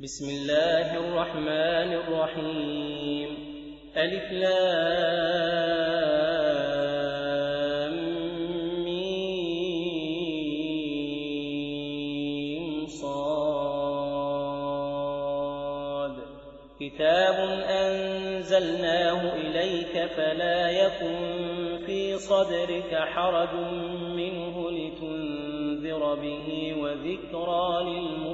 بسم الله الرحمن الرحيم. ألف لام ميم صاد. كتاب أنزلناه إليك فلا يكن في صدرك حرج منه لتنذر به وذكرى للمؤمنين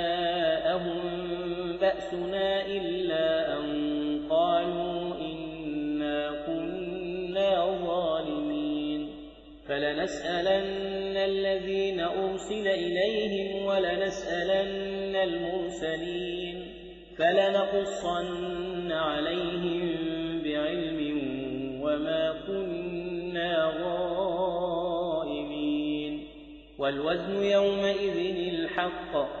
بأسنا إلا أن قالوا إنا كنا ظالمين فلنسألن الذين أرسل إليهم ولنسألن المرسلين فلنقصن عليهم بعلم وما كنا غائبين والوزن يومئذ الحق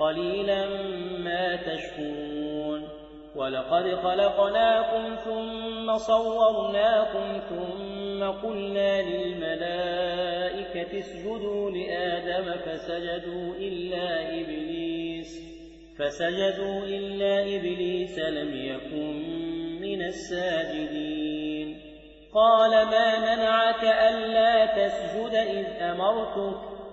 قليلا ما تشكرون. ولقد خلقناكم ثم صورناكم ثم قلنا للملائكة اسجدوا لآدم فسجدوا إلا إبليس. فسجدوا إلا إبليس لم يكن من الساجدين. قال ما منعك ألا تسجد إذ أمرتك؟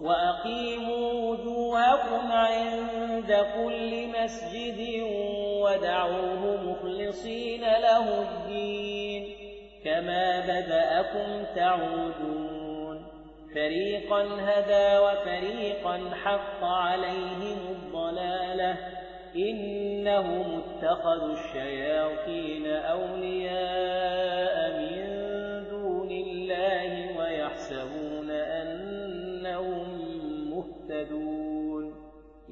وأقيموا وجوهكم عند كل مسجد ودعوه مخلصين له الدين. كما بدأكم تعودون. فريقا هدى وفريقا حق عليهم الضلالة. إنهم اتخذوا الشياطين أولياء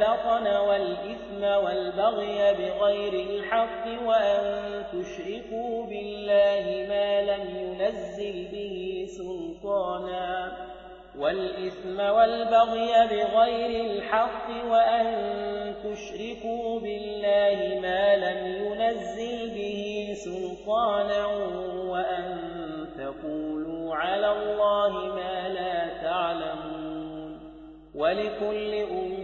بطن والإثم والبغي بغير الحق وأن تشركوا بالله ما لم ينزل به سلطانا. والإثم والبغي بغير الحق وأن تشركوا بالله ما لم ينزل به سلطانا وأن تقولوا على الله ما لا تعلمون. ولكل أمة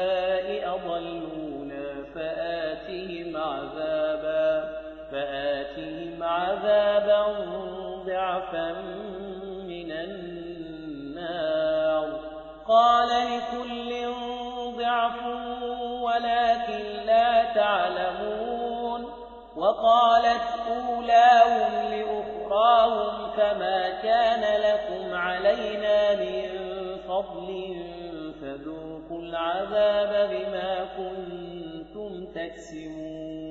ضعفا من النار قال لكل ضعف ولكن لا تعلمون وقالت أولاهم لأخراهم فما كان لكم علينا من فضل فذوقوا العذاب بما كنتم تكسبون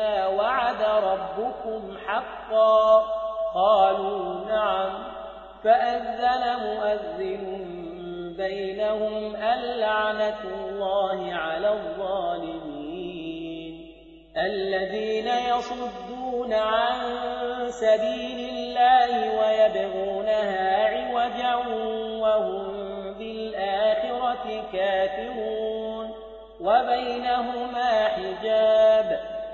ما وعد ربكم حقا. قالوا نعم. فأذن مؤذن بينهم اللعنة الله على الظالمين الذين يصدون عن سبيل الله ويبغونها عوجا وهم بالآخرة كافرون. وبينهما حجاب.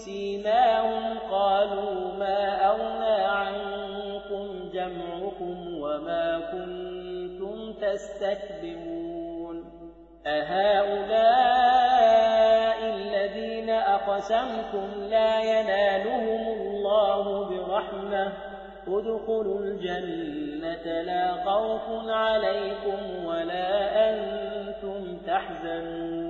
بسيماهم قالوا ما أغنى عنكم جمعكم وما كنتم تستكبرون أهؤلاء الذين أقسمتم لا ينالهم الله برحمة ادخلوا الجنة لا خوف عليكم ولا أنتم تحزنون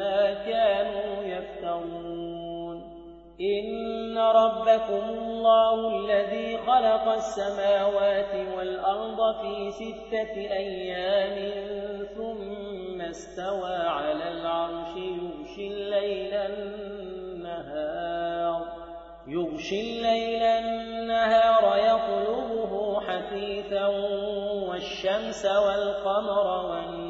ما كانوا يفترون. إن ربكم الله الذي خلق السماوات والأرض في ستة أيام ثم استوى على العرش يغشي الليل النهار. يغشي الليل النهار يطلبه حثيثا والشمس والقمر والنجوم.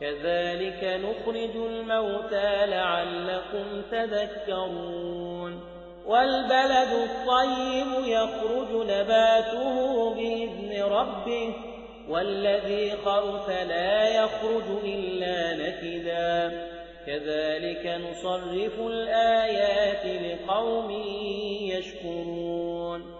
كذلك نخرج الموتى لعلكم تذكرون. والبلد الطيب يخرج نباته بإذن ربه والذي خرث لا يخرج إلا نكدا. كذلك نصرف الآيات لقوم يشكرون.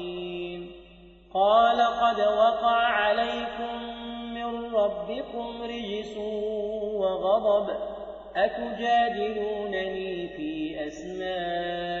قال قد وقع عليكم من ربكم رجس وغضب أتجادلونني في أسماء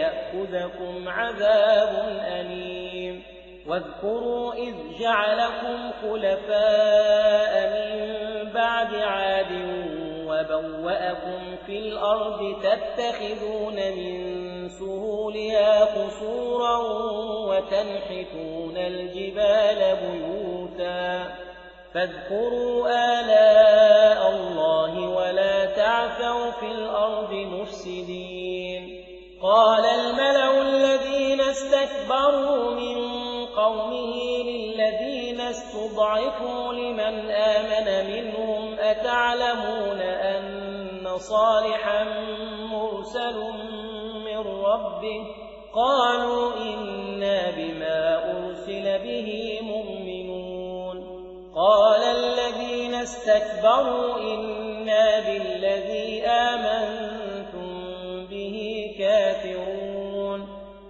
فيأخذكم عذاب أليم. واذكروا إذ جعلكم خلفاء من بعد عاد وبوأكم في الأرض تتخذون من سهولها قصورا وتنحتون الجبال بيوتا. فاذكروا آلاء الله ولا تعثوا في الأرض مفسدين. قال استكبروا من قومه للذين استضعفوا لمن آمن منهم أتعلمون أن صالحا مرسل من ربه قالوا إنا بما أرسل به مؤمنون قال الذين استكبروا إنا بالذي آمنتم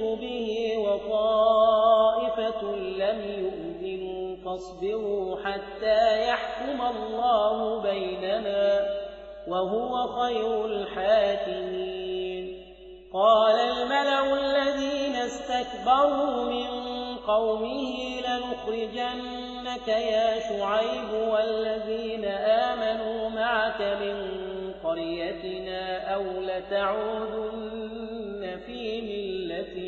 أرسلت به وطائفة لم يؤمنوا فاصبروا حتى يحكم الله بيننا وهو خير الحاكمين قال الملأ الذين استكبروا من قومه لنخرجنك يا شعيب والذين آمنوا معك من قريتنا أو لتعودن في ملتنا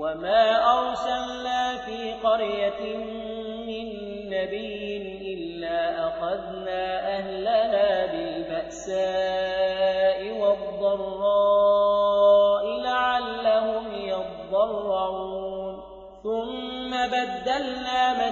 وما أرسلنا في قرية من نبي إلا أخذنا أهلها بالبأساء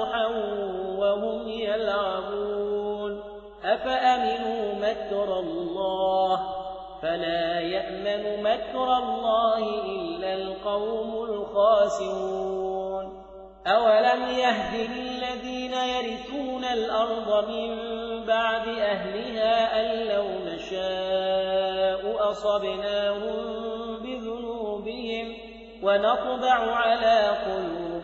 ضحى وهم يلعبون أفأمنوا مكر الله فلا يأمن مكر الله إلا القوم الخاسرون أولم يهد للذين يرثون الأرض من بعد أهلها أن لو نشاء أصبناهم بذنوبهم ونطبع على قلوبهم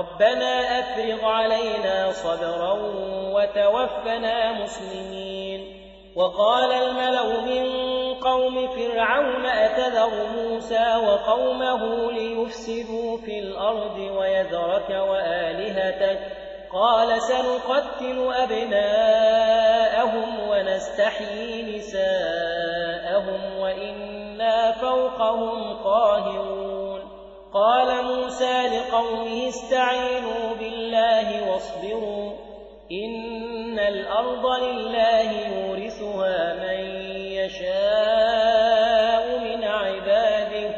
ربنا أفرغ علينا صبرا وتوفنا مسلمين. وقال الملأ من قوم فرعون أتذر موسى وقومه ليفسدوا في الأرض ويذرك وآلهتك؟ قال سنقتل أبناءهم ونستحيي نساءهم وإنا فوقهم قاهرون. قال موسى لقومه استعينوا بالله واصبروا إن الأرض لله يورثها من يشاء من عباده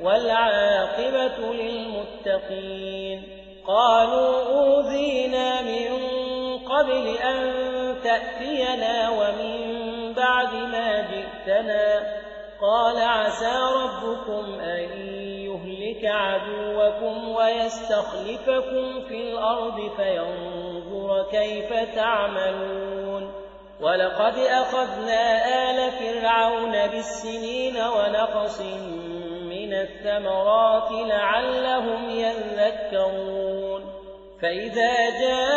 والعاقبة للمتقين قالوا أوذينا من قبل أن تأتينا ومن بعد ما جئتنا قال عسى ربكم أن يهلك عدوكم ويستخلفكم في الأرض فينظر كيف تعملون. ولقد أخذنا آل فرعون بالسنين ونقص من الثمرات لعلهم يذكرون. فإذا جاءتهم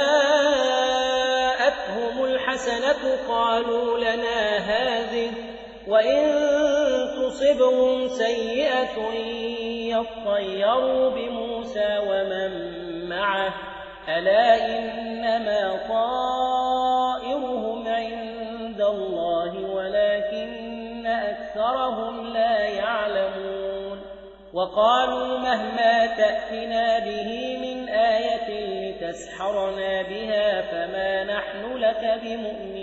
الحسنة قالوا لنا هذه وإن تصبهم سيئة يطيروا بموسى ومن معه ألا إنما طائرهم عند الله ولكن أكثرهم لا يعلمون وقالوا مهما تأتنا به من آية لتسحرنا بها فما نحن لك بمؤمنين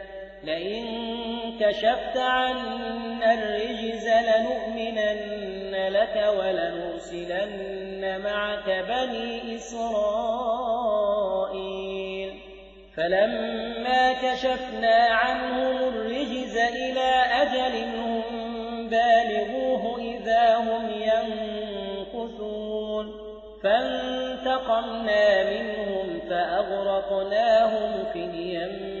لئن كشفت عنا الرجز لنؤمنن لك ولنرسلن معك بني إسرائيل. فلما كشفنا عنهم الرجز إلى أجل هم بالغوه إذا هم ينكثون فانتقمنا منهم فأغرقناهم في اليم.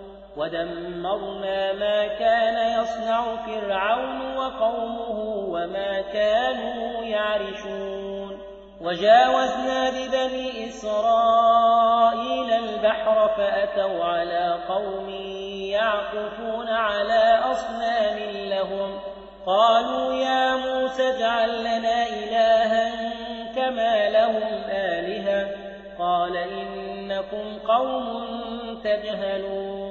ودمرنا ما كان يصنع فرعون وقومه وما كانوا يعرشون. وجاوزنا ببني إسرائيل البحر فأتوا على قوم يعكفون على أصنام لهم. قالوا يا موسى اجعل لنا إلها كما لهم آلهة. قال إنكم قوم تجهلون.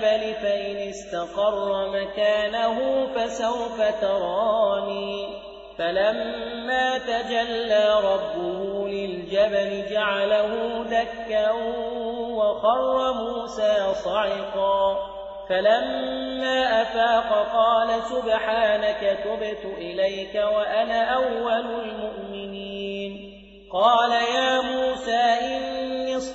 الجبل فإن استقر مكانه فسوف تراني فلما تجلى ربه للجبل جعله دكا وخر موسى صعقا فلما أفاق قال سبحانك تبت إليك وأنا أول المؤمنين قال يا موسى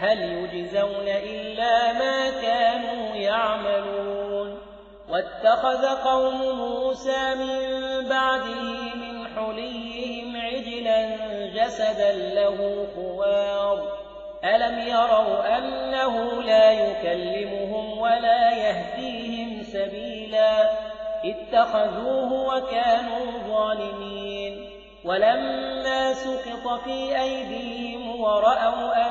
هل يجزون إلا ما كانوا يعملون واتخذ قوم موسى من بعده من حليهم عجلا جسدا له خوار. ألم يروا أنه لا يكلمهم ولا يهديهم سبيلا؟ اتخذوه وكانوا ظالمين. ولما سقط في أيديهم ورأوا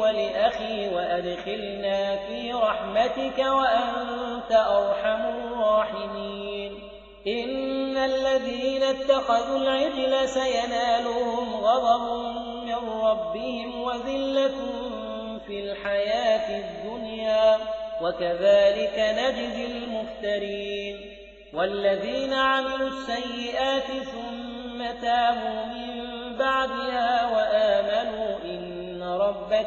ولأخي وأدخلنا في رحمتك وأنت أرحم الراحمين. إن الذين اتخذوا العجل سينالهم غضب من ربهم وذلة في الحياة الدنيا وكذلك نجزي المفترين. والذين عملوا السيئات ثم تابوا من بعدها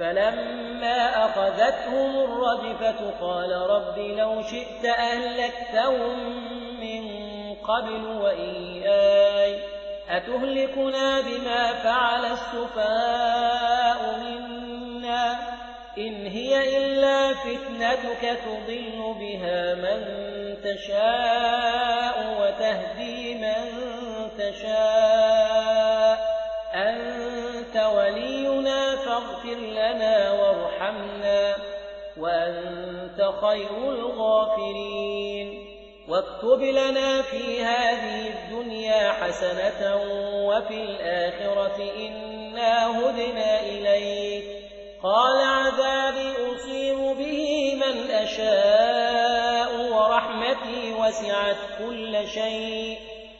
فلما أخذتهم الرجفة قال رب لو شئت أهلكتهم من قبل وإياي أتهلكنا بما فعل السفاء منا إن هي إلا فتنتك تضل بها من تشاء وتهدي من تشاء وأنت خير الغافرين. واكتب لنا في هذه الدنيا حسنة وفي الآخرة إنا هدنا إليك. قال عذابي أصيب به من أشاء ورحمتي وسعت كل شيء.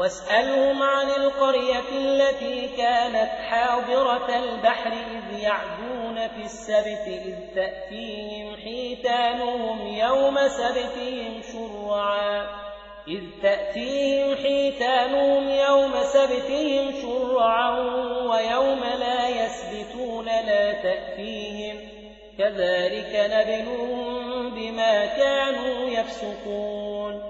واسألهم عن القرية التي كانت حاضرة البحر إذ يعدون في السبت إذ تأتيهم حيتانهم يوم سبتهم شرعا. إذ تأتيهم حيتانهم يوم سبتهم شرعا ويوم لا يسبتون لا تأتيهم. كذلك نبلوهم بما كانوا يفسقون.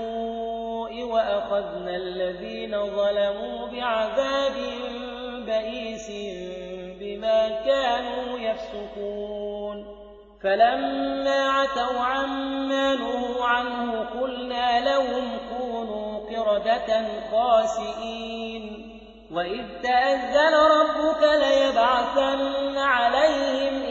وأخذنا الذين ظلموا بعذاب بئيس بما كانوا يفسقون. فلما عتوا عما نهوا عنه قلنا لهم كونوا قردة خاسئين. وإذ تأذن ربك ليبعثن عليهم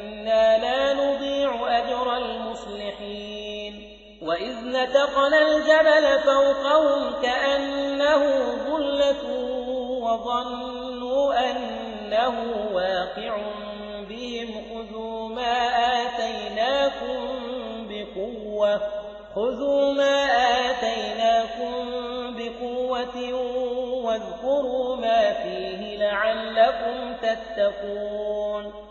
إنا لا نضيع أجر المصلحين وإذ نتقنا الجبل فوقهم كأنه ظلة وظنوا أنه واقع بهم خذوا ما آتيناكم بقوة خذوا ما آتيناكم بقوة واذكروا ما فيه لعلكم تتقون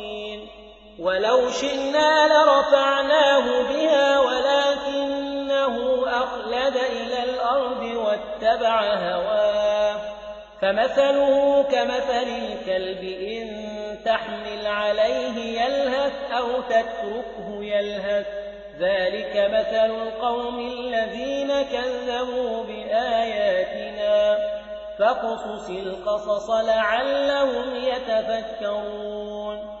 ولو شئنا لرفعناه بها ولكنه أخلد إلى الأرض واتبع هواه فمثله كمثل الكلب إن تحمل عليه يلهث أو تتركه يلهث ذلك مثل القوم الذين كذبوا بآياتنا فقصص القصص لعلهم يتفكرون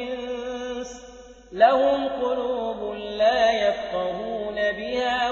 لهم قلوب لا يفقهون بها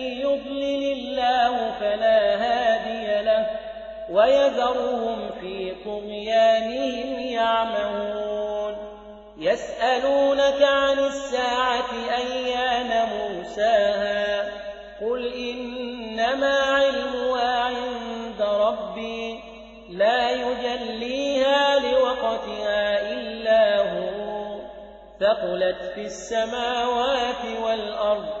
يضلل الله فلا هادي له ويذرهم في طغيانهم يعمهون يسألونك عن الساعة أيان موساها قل إنما علمها عند ربي لا يجليها لوقتها إلا هو ثقلت في السماوات والأرض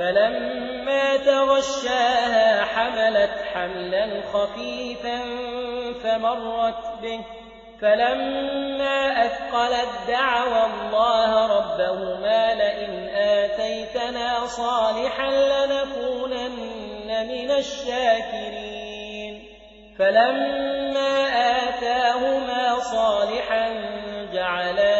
فلما تغشاها حملت حملا خفيفا فمرت به. فلما أثقلت دعوى الله ربهما لئن آتيتنا صالحا لنكونن من الشاكرين. فلما آتاهما صالحا جعلا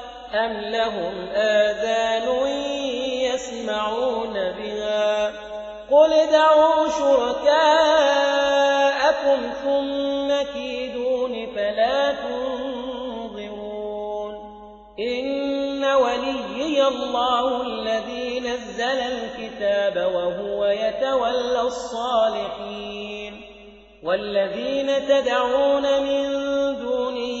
أم لهم آذان يسمعون بها قل دعوا شركاءكم ثم كيدون فلا تنظرون إن وليي الله الذي نزل الكتاب وهو يتولى الصالحين والذين تدعون من دونه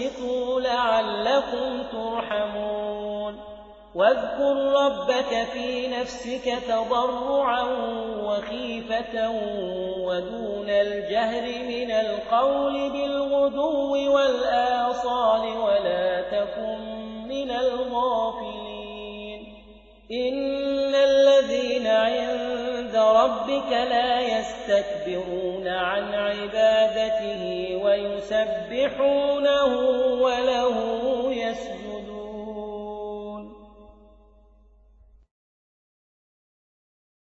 وأنصتوا لعلكم ترحمون واذكر ربك في نفسك تضرعا وخيفة ودون الجهر من القول بالغدو والآصال ولا تكن من الغافلين إن الذين عند ربك لا يستكبرون عن عبادته ويسبحونه وله يسجدون